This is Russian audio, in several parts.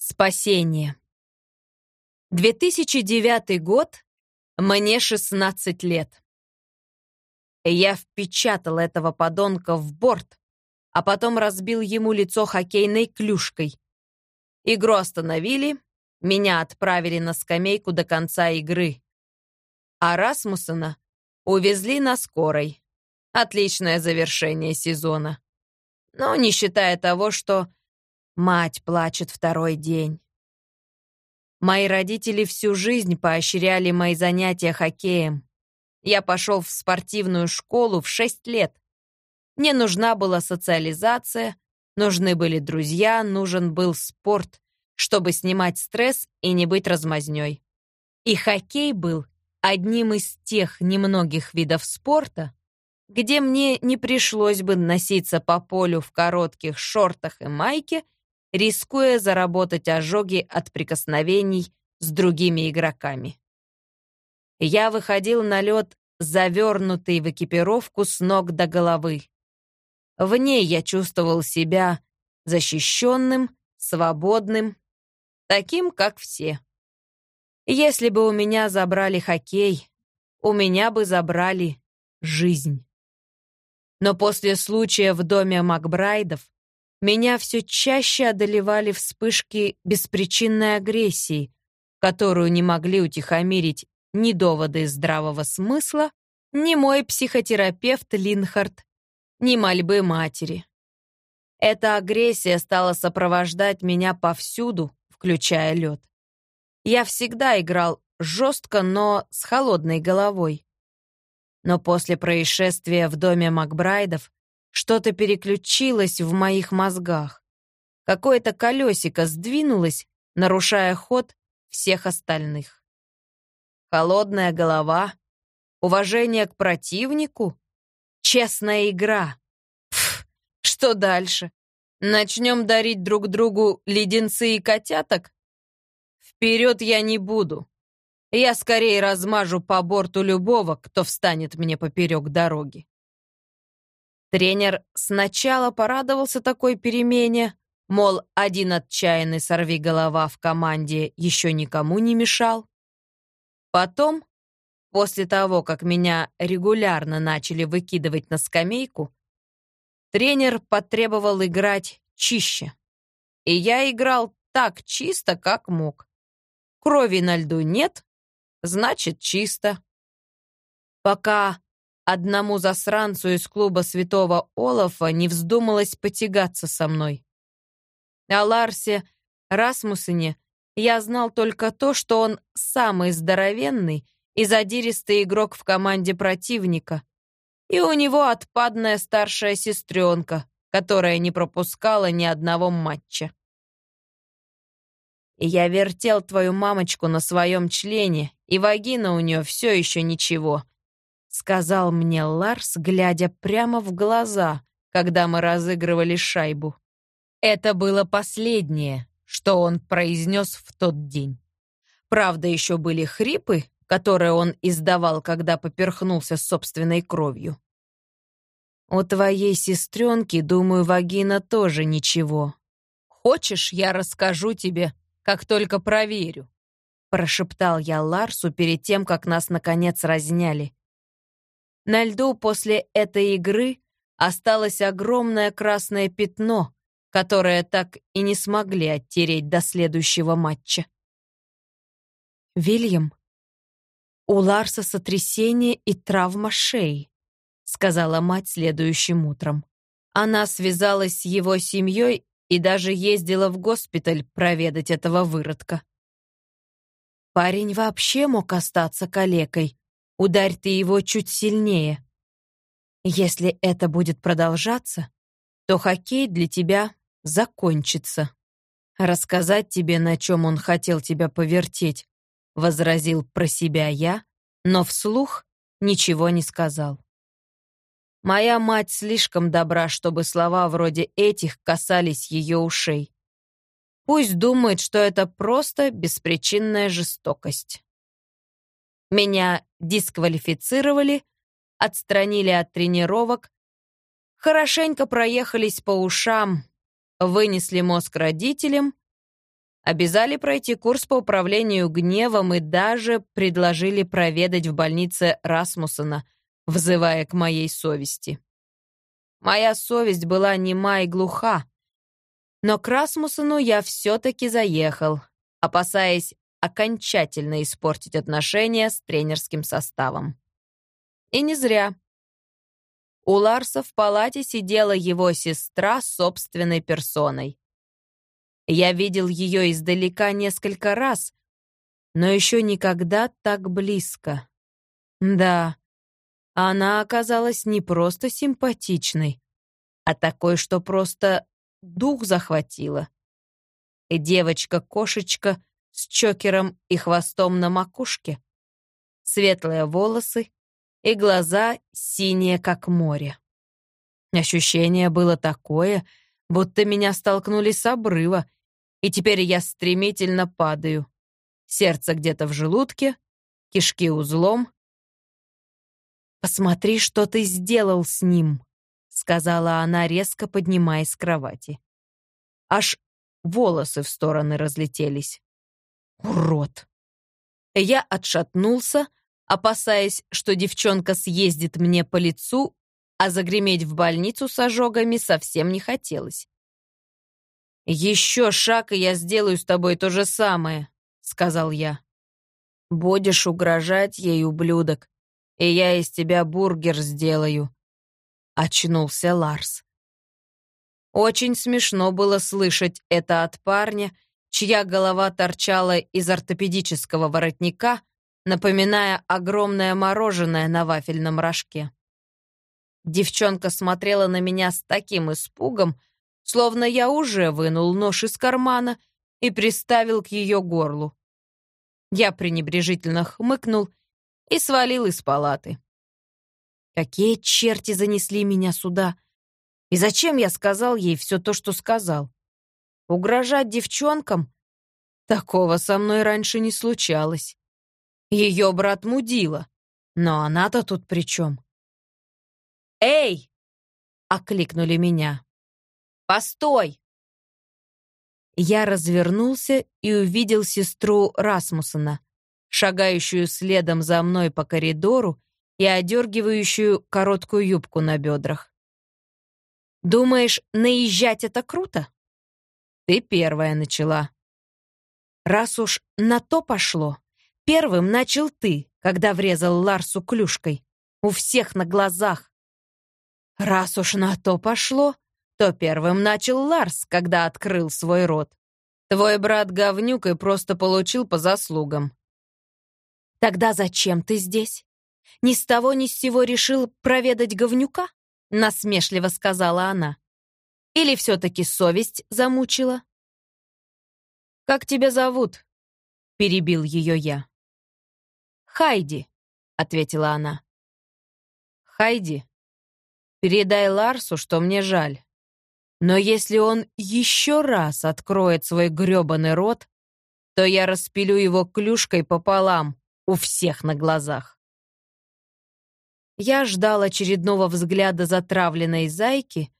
Спасение. 2009 год, мне 16 лет. Я впечатал этого подонка в борт, а потом разбил ему лицо хоккейной клюшкой. Игру остановили, меня отправили на скамейку до конца игры. А Расмуссена увезли на скорой. Отличное завершение сезона. Но не считая того, что Мать плачет второй день. Мои родители всю жизнь поощряли мои занятия хоккеем. Я пошел в спортивную школу в 6 лет. Мне нужна была социализация, нужны были друзья, нужен был спорт, чтобы снимать стресс и не быть размазнёй. И хоккей был одним из тех немногих видов спорта, где мне не пришлось бы носиться по полю в коротких шортах и майке рискуя заработать ожоги от прикосновений с другими игроками. Я выходил на лед, завернутый в экипировку с ног до головы. В ней я чувствовал себя защищенным, свободным, таким, как все. Если бы у меня забрали хоккей, у меня бы забрали жизнь. Но после случая в доме Макбрайдов меня все чаще одолевали вспышки беспричинной агрессии, которую не могли утихомирить ни доводы здравого смысла, ни мой психотерапевт Линхард, ни мольбы матери. Эта агрессия стала сопровождать меня повсюду, включая лед. Я всегда играл жестко, но с холодной головой. Но после происшествия в доме Макбрайдов что-то переключилось в моих мозгах. Какое-то колесико сдвинулось, нарушая ход всех остальных. Холодная голова, уважение к противнику, честная игра. Пф, что дальше? Начнем дарить друг другу леденцы и котяток? Вперед я не буду. Я скорее размажу по борту любого, кто встанет мне поперек дороги. Тренер сначала порадовался такой перемене, мол, один отчаянный сорвиголова в команде еще никому не мешал. Потом, после того, как меня регулярно начали выкидывать на скамейку, тренер потребовал играть чище. И я играл так чисто, как мог. Крови на льду нет, значит, чисто. Пока Одному засранцу из клуба святого Олафа не вздумалось потягаться со мной. О Ларсе Расмусене я знал только то, что он самый здоровенный и задиристый игрок в команде противника, и у него отпадная старшая сестренка, которая не пропускала ни одного матча. Я вертел твою мамочку на своем члене, и вагина у нее все еще ничего — сказал мне Ларс, глядя прямо в глаза, когда мы разыгрывали шайбу. Это было последнее, что он произнес в тот день. Правда, еще были хрипы, которые он издавал, когда поперхнулся собственной кровью. У твоей сестренки, думаю, вагина тоже ничего. Хочешь, я расскажу тебе, как только проверю?» Прошептал я Ларсу перед тем, как нас, наконец, разняли. На льду после этой игры осталось огромное красное пятно, которое так и не смогли оттереть до следующего матча. «Вильям, у Ларса сотрясение и травма шеи», сказала мать следующим утром. Она связалась с его семьей и даже ездила в госпиталь проведать этого выродка. Парень вообще мог остаться калекой, Ударь ты его чуть сильнее. Если это будет продолжаться, то хоккей для тебя закончится. Рассказать тебе, на чем он хотел тебя повертеть, возразил про себя я, но вслух ничего не сказал. Моя мать слишком добра, чтобы слова вроде этих касались ее ушей. Пусть думает, что это просто беспричинная жестокость. Меня дисквалифицировали, отстранили от тренировок, хорошенько проехались по ушам, вынесли мозг родителям Обязали пройти курс по управлению гневом и даже предложили проведать в больнице Расмуссона, взывая к моей совести. Моя совесть была нема и глуха. Но к Расмуссону я все-таки заехал, опасаясь окончательно испортить отношения с тренерским составом. И не зря. У Ларса в палате сидела его сестра собственной персоной. Я видел ее издалека несколько раз, но еще никогда так близко. Да, она оказалась не просто симпатичной, а такой, что просто дух захватила. Девочка-кошечка с чокером и хвостом на макушке, светлые волосы и глаза синие, как море. Ощущение было такое, будто меня столкнули с обрыва, и теперь я стремительно падаю. Сердце где-то в желудке, кишки узлом. «Посмотри, что ты сделал с ним», — сказала она, резко поднимаясь с кровати. Аж волосы в стороны разлетелись. «Урод!» Я отшатнулся, опасаясь, что девчонка съездит мне по лицу, а загреметь в больницу с ожогами совсем не хотелось. «Еще шаг, и я сделаю с тобой то же самое», — сказал я. «Будешь угрожать ей, ублюдок, и я из тебя бургер сделаю», — очнулся Ларс. Очень смешно было слышать это от парня, чья голова торчала из ортопедического воротника, напоминая огромное мороженое на вафельном рожке. Девчонка смотрела на меня с таким испугом, словно я уже вынул нож из кармана и приставил к ее горлу. Я пренебрежительно хмыкнул и свалил из палаты. Какие черти занесли меня сюда? И зачем я сказал ей все то, что сказал? Угрожать девчонкам? Такого со мной раньше не случалось. Ее брат мудила. Но она-то тут при чем? «Эй!» — окликнули меня. «Постой!» Я развернулся и увидел сестру Расмусона, шагающую следом за мной по коридору и одергивающую короткую юбку на бедрах. «Думаешь, наезжать — это круто?» «Ты первая начала». «Раз уж на то пошло, Первым начал ты, когда врезал Ларсу клюшкой. У всех на глазах. Раз уж на то пошло, то первым начал Ларс, когда открыл свой рот. Твой брат говнюк и просто получил по заслугам. Тогда зачем ты здесь? Ни с того ни с сего решил проведать говнюка? Насмешливо сказала она. Или все-таки совесть замучила? «Как тебя зовут?» — перебил ее я. «Хайди», — ответила она. «Хайди, передай Ларсу, что мне жаль. Но если он еще раз откроет свой грёбаный рот, то я распилю его клюшкой пополам у всех на глазах». Я ждал очередного взгляда затравленной зайки,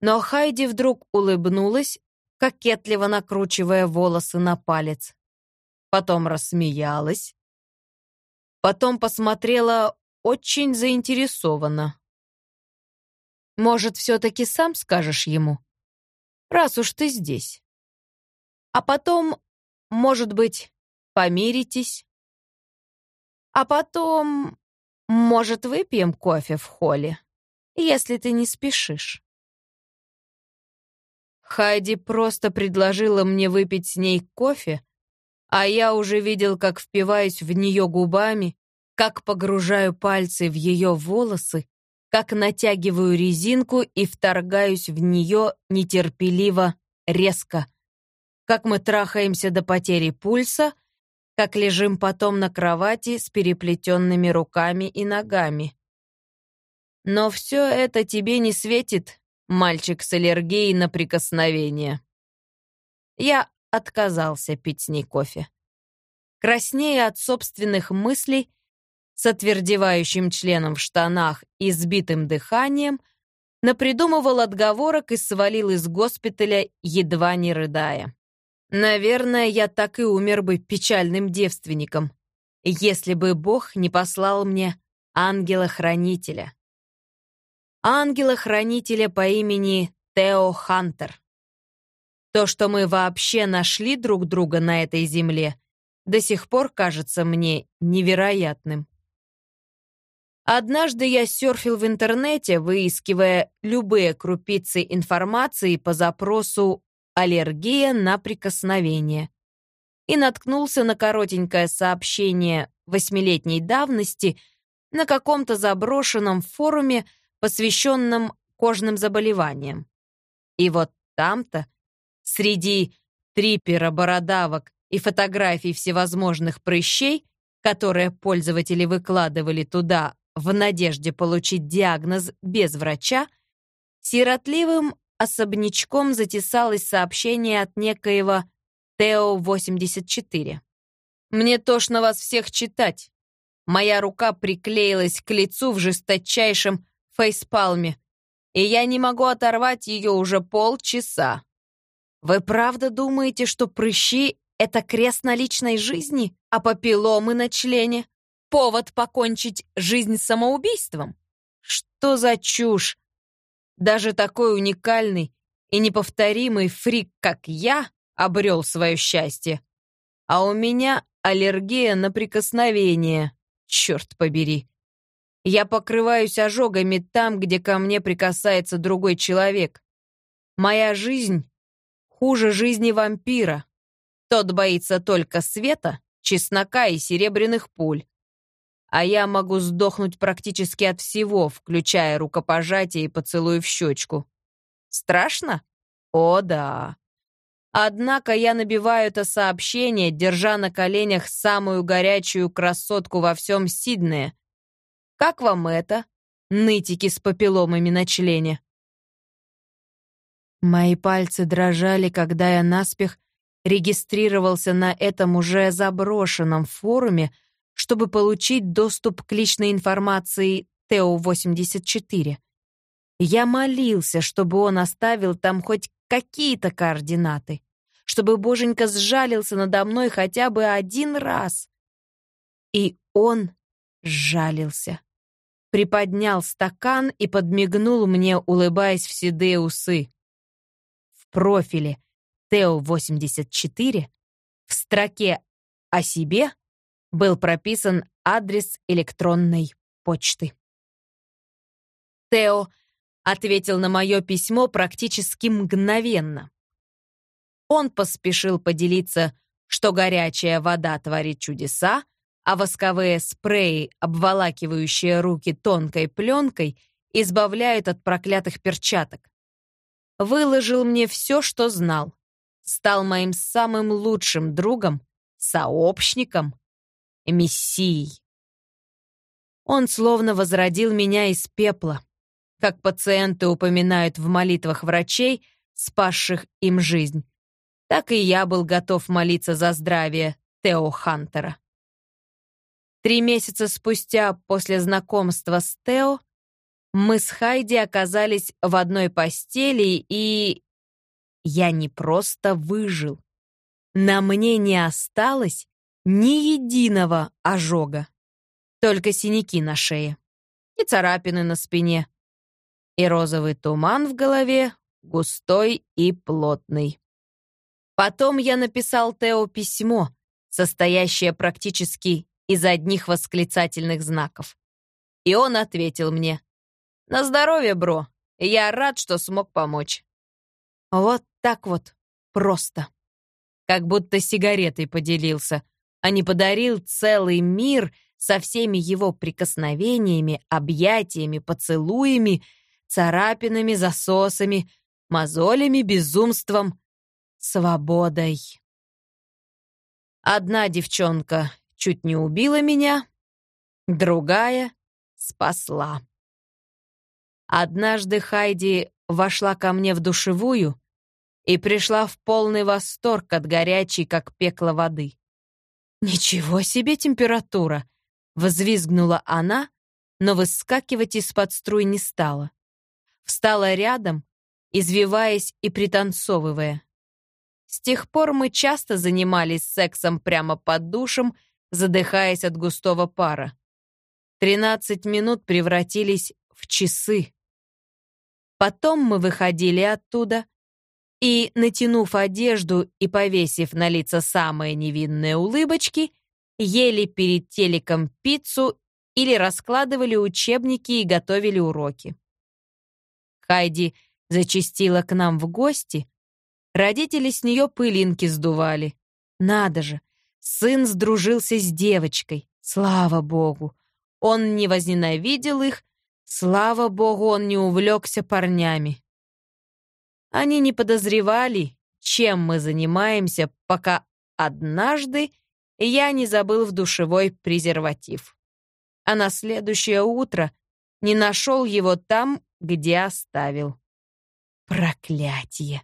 но Хайди вдруг улыбнулась, кокетливо накручивая волосы на палец. Потом рассмеялась, Потом посмотрела очень заинтересованно. «Может, все-таки сам скажешь ему, раз уж ты здесь? А потом, может быть, помиритесь? А потом, может, выпьем кофе в холле, если ты не спешишь?» Хайди просто предложила мне выпить с ней кофе, а я уже видел, как впиваюсь в нее губами, как погружаю пальцы в ее волосы, как натягиваю резинку и вторгаюсь в нее нетерпеливо, резко, как мы трахаемся до потери пульса, как лежим потом на кровати с переплетенными руками и ногами. Но все это тебе не светит, мальчик с аллергией на прикосновение. Я отказался пить с ней кофе. Краснея от собственных мыслей, с отвердевающим членом в штанах и сбитым дыханием, напридумывал отговорок и свалил из госпиталя, едва не рыдая. Наверное, я так и умер бы печальным девственником, если бы Бог не послал мне ангела-хранителя. Ангела-хранителя по имени Тео Хантер. То, что мы вообще нашли друг друга на этой земле, до сих пор кажется мне невероятным. Однажды я серфил в интернете, выискивая любые крупицы информации по запросу «аллергия на прикосновение» и наткнулся на коротенькое сообщение восьмилетней давности на каком-то заброшенном форуме, посвященном кожным заболеваниям. И вот там-то Среди трипера, бородавок и фотографий всевозможных прыщей, которые пользователи выкладывали туда в надежде получить диагноз без врача, сиротливым особнячком затесалось сообщение от некоего Тео-84. «Мне тошно вас всех читать. Моя рука приклеилась к лицу в жесточайшем фейспалме, и я не могу оторвать ее уже полчаса. Вы правда думаете, что прыщи — это крест на личной жизни, а папилломы на члене — повод покончить жизнь самоубийством? Что за чушь? Даже такой уникальный и неповторимый фрик, как я, обрел свое счастье. А у меня аллергия на прикосновение. Черт побери. Я покрываюсь ожогами там, где ко мне прикасается другой человек. Моя жизнь хуже жизни вампира. Тот боится только света, чеснока и серебряных пуль. А я могу сдохнуть практически от всего, включая рукопожатие и поцелуй в щечку. Страшно? О, да. Однако я набиваю это сообщение, держа на коленях самую горячую красотку во всем Сиднее. Как вам это? Нытики с папилломами на члене. Мои пальцы дрожали, когда я наспех регистрировался на этом уже заброшенном форуме, чтобы получить доступ к личной информации ТО-84. Я молился, чтобы он оставил там хоть какие-то координаты, чтобы Боженька сжалился надо мной хотя бы один раз. И он сжалился. Приподнял стакан и подмигнул мне, улыбаясь в седые усы профиле ТЭО-84 в строке «О себе» был прописан адрес электронной почты. Тео ответил на мое письмо практически мгновенно. Он поспешил поделиться, что горячая вода творит чудеса, а восковые спреи, обволакивающие руки тонкой пленкой, избавляют от проклятых перчаток выложил мне все, что знал. Стал моим самым лучшим другом, сообщником, мессией. Он словно возродил меня из пепла, как пациенты упоминают в молитвах врачей, спасших им жизнь. Так и я был готов молиться за здравие Тео Хантера. Три месяца спустя после знакомства с Тео мы с Хайди оказались в одной постели, и... Я не просто выжил. На мне не осталось ни единого ожога. Только синяки на шее и царапины на спине. И розовый туман в голове, густой и плотный. Потом я написал Тео письмо, состоящее практически из одних восклицательных знаков. И он ответил мне на здоровье, бро. Я рад, что смог помочь. Вот так вот. Просто. Как будто сигаретой поделился, а не подарил целый мир со всеми его прикосновениями, объятиями, поцелуями, царапинами, засосами, мозолями, безумством, свободой. Одна девчонка чуть не убила меня, другая спасла. Однажды Хайди вошла ко мне в душевую и пришла в полный восторг от горячей, как пекло воды. «Ничего себе температура!» — взвизгнула она, но выскакивать из-под струй не стала. Встала рядом, извиваясь и пританцовывая. С тех пор мы часто занимались сексом прямо под душем, задыхаясь от густого пара. Тринадцать минут превратились в часы. Потом мы выходили оттуда и, натянув одежду и повесив на лица самые невинные улыбочки, ели перед телеком пиццу или раскладывали учебники и готовили уроки. Хайди зачастила к нам в гости, Родители с нее пылинки сдували. Надо же, сын сдружился с девочкой. Слава богу. Он не возненавидел их, слава богу, он не увлекся парнями. Они не подозревали, чем мы занимаемся, пока однажды я не забыл в душевой презерватив. А на следующее утро не нашел его там, где оставил. Проклятие!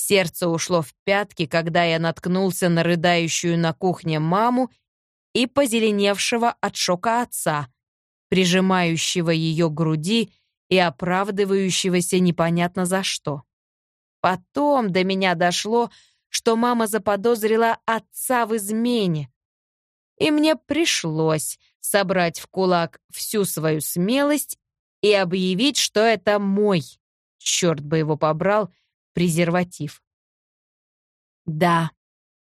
Сердце ушло в пятки, когда я наткнулся на рыдающую на кухне маму и позеленевшего от шока отца, прижимающего ее к груди и оправдывающегося непонятно за что. Потом до меня дошло, что мама заподозрила отца в измене. И мне пришлось собрать в кулак всю свою смелость и объявить, что это мой, черт бы его побрал, презерватив. Да,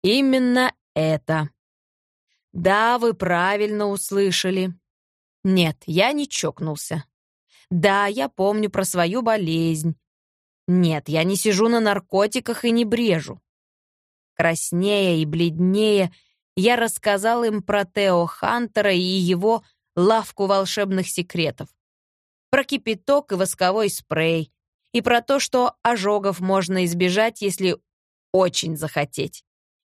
именно это. Да, вы правильно услышали. Нет, я не чокнулся. Да, я помню про свою болезнь. Нет, я не сижу на наркотиках и не брежу. Краснее и бледнее я рассказал им про Тео Хантера и его лавку волшебных секретов. Про кипяток и восковой спрей, и про то, что ожогов можно избежать, если очень захотеть.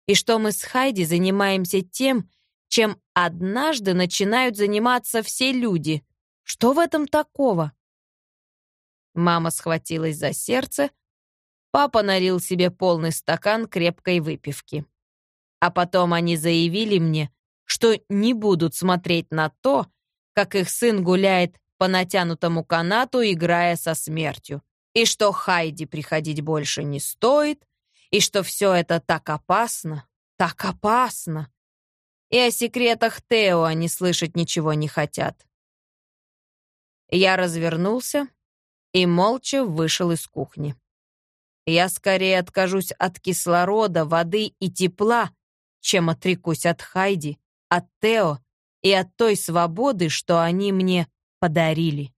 И что мы с Хайди занимаемся тем, чем однажды начинают заниматься все люди. Что в этом такого? Мама схватилась за сердце, папа налил себе полный стакан крепкой выпивки. А потом они заявили мне, что не будут смотреть на то, как их сын гуляет по натянутому канату, играя со смертью и что Хайди приходить больше не стоит, и что все это так опасно, так опасно. И о секретах Тео они слышать ничего не хотят. Я развернулся и молча вышел из кухни. Я скорее откажусь от кислорода, воды и тепла, чем отрекусь от Хайди, от Тео и от той свободы, что они мне подарили.